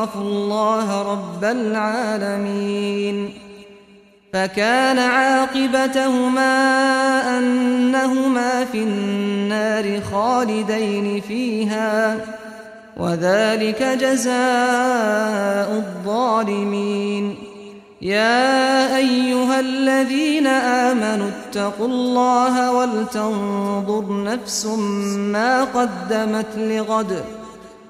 أخاف الله رب العالمين. فكان عاقبتهما أنهما في النار خالدين فيها وذلك جزاء الظالمين. يا أيها الذين آمنوا اتقوا الله ولتنظر نفس ما قدمت لغد